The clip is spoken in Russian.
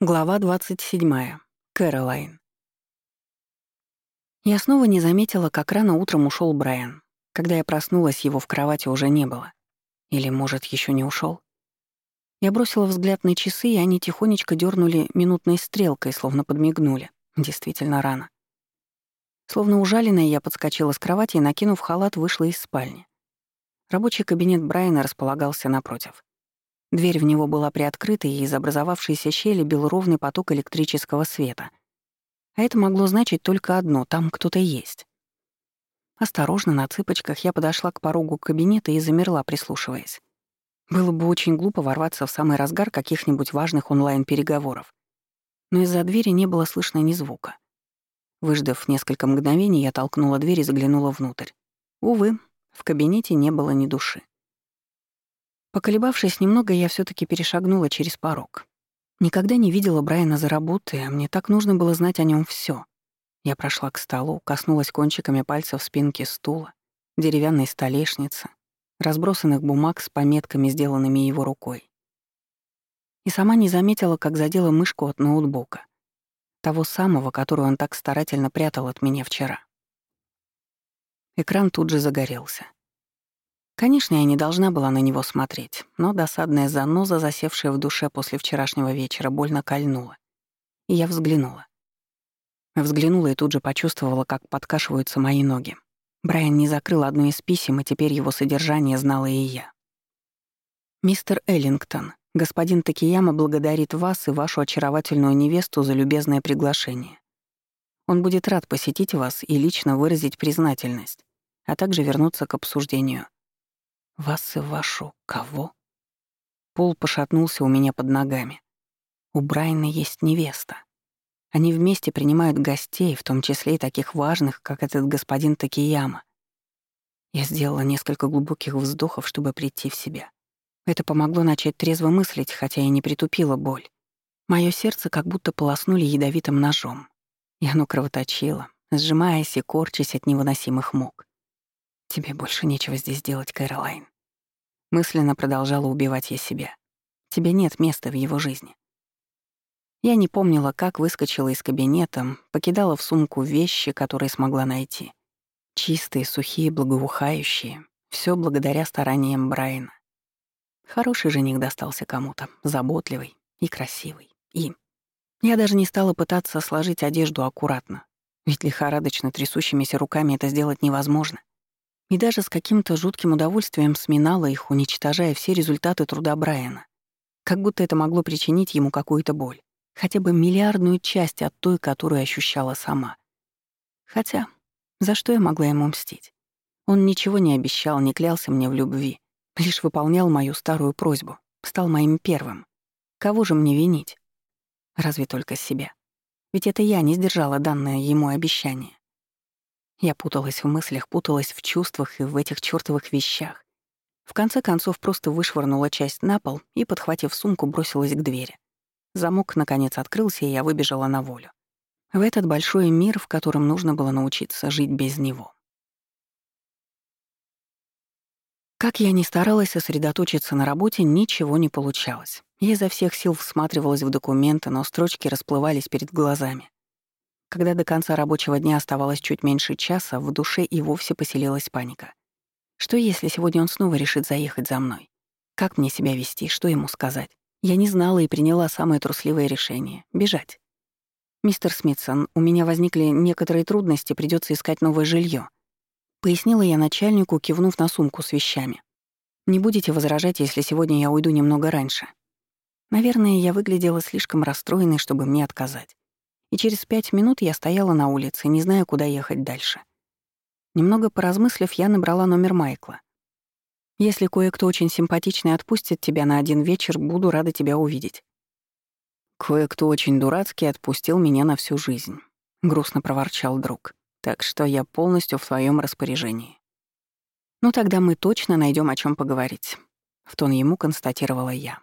Глава 27. Кэролайн. Я снова не заметила, как рано утром ушел Брайан. Когда я проснулась, его в кровати уже не было. Или, может, еще не ушел. Я бросила взгляд на часы, и они тихонечко дернули минутной стрелкой, словно подмигнули. Действительно рано. Словно ужаленная, я подскочила с кровати и, накинув халат, вышла из спальни. Рабочий кабинет Брайана располагался напротив. Дверь в него была приоткрыта, и из образовавшейся щели бил ровный поток электрического света. А это могло значить только одно — там кто-то есть. Осторожно, на цыпочках, я подошла к порогу кабинета и замерла, прислушиваясь. Было бы очень глупо ворваться в самый разгар каких-нибудь важных онлайн-переговоров. Но из-за двери не было слышно ни звука. Выждав несколько мгновений, я толкнула дверь и заглянула внутрь. Увы, в кабинете не было ни души. Поколебавшись немного, я все таки перешагнула через порог. Никогда не видела Брайана за работой, а мне так нужно было знать о нем все. Я прошла к столу, коснулась кончиками пальцев спинки стула, деревянной столешницы, разбросанных бумаг с пометками, сделанными его рукой. И сама не заметила, как задела мышку от ноутбука. Того самого, которую он так старательно прятал от меня вчера. Экран тут же загорелся. Конечно, я не должна была на него смотреть, но досадная заноза, засевшая в душе после вчерашнего вечера, больно кольнула. И я взглянула. Взглянула и тут же почувствовала, как подкашиваются мои ноги. Брайан не закрыл одно из писем, и теперь его содержание знала и я. «Мистер Эллингтон, господин Такияма благодарит вас и вашу очаровательную невесту за любезное приглашение. Он будет рад посетить вас и лично выразить признательность, а также вернуться к обсуждению вас и вашу кого? Пол пошатнулся у меня под ногами. У Брайана есть невеста. Они вместе принимают гостей, в том числе и таких важных, как этот господин Такияма. Я сделала несколько глубоких вздохов, чтобы прийти в себя. Это помогло начать трезво мыслить, хотя и не притупило боль. Моё сердце как будто полоснули ядовитым ножом. И оно кровоточило, сжимаясь и корчась от невыносимых мук. «Тебе больше нечего здесь делать, Кэролайн». Мысленно продолжала убивать я себя. Тебе нет места в его жизни. Я не помнила, как выскочила из кабинета, покидала в сумку вещи, которые смогла найти. Чистые, сухие, благоухающие. Все благодаря стараниям Брайана. Хороший жених достался кому-то, заботливый и красивый. И я даже не стала пытаться сложить одежду аккуратно, ведь лихорадочно трясущимися руками это сделать невозможно и даже с каким-то жутким удовольствием сминала их, уничтожая все результаты труда Брайана. Как будто это могло причинить ему какую-то боль. Хотя бы миллиардную часть от той, которую ощущала сама. Хотя, за что я могла ему мстить? Он ничего не обещал, не клялся мне в любви. Лишь выполнял мою старую просьбу. Стал моим первым. Кого же мне винить? Разве только себя. Ведь это я не сдержала данное ему обещание. Я путалась в мыслях, путалась в чувствах и в этих чёртовых вещах. В конце концов просто вышвырнула часть на пол и, подхватив сумку, бросилась к двери. Замок, наконец, открылся, и я выбежала на волю. В этот большой мир, в котором нужно было научиться жить без него. Как я ни старалась сосредоточиться на работе, ничего не получалось. Я изо всех сил всматривалась в документы, но строчки расплывались перед глазами. Когда до конца рабочего дня оставалось чуть меньше часа, в душе и вовсе поселилась паника. Что если сегодня он снова решит заехать за мной? Как мне себя вести, что ему сказать? Я не знала и приняла самое трусливое решение — бежать. «Мистер Смитсон, у меня возникли некоторые трудности, придется искать новое жилье. Пояснила я начальнику, кивнув на сумку с вещами. «Не будете возражать, если сегодня я уйду немного раньше?» Наверное, я выглядела слишком расстроенной, чтобы мне отказать и через пять минут я стояла на улице, не зная, куда ехать дальше. Немного поразмыслив, я набрала номер Майкла. «Если кое-кто очень симпатичный отпустит тебя на один вечер, буду рада тебя увидеть». «Кое-кто очень дурацкий отпустил меня на всю жизнь», — грустно проворчал друг. «Так что я полностью в твоем распоряжении». «Ну тогда мы точно найдем о чем поговорить», — в тон ему констатировала я.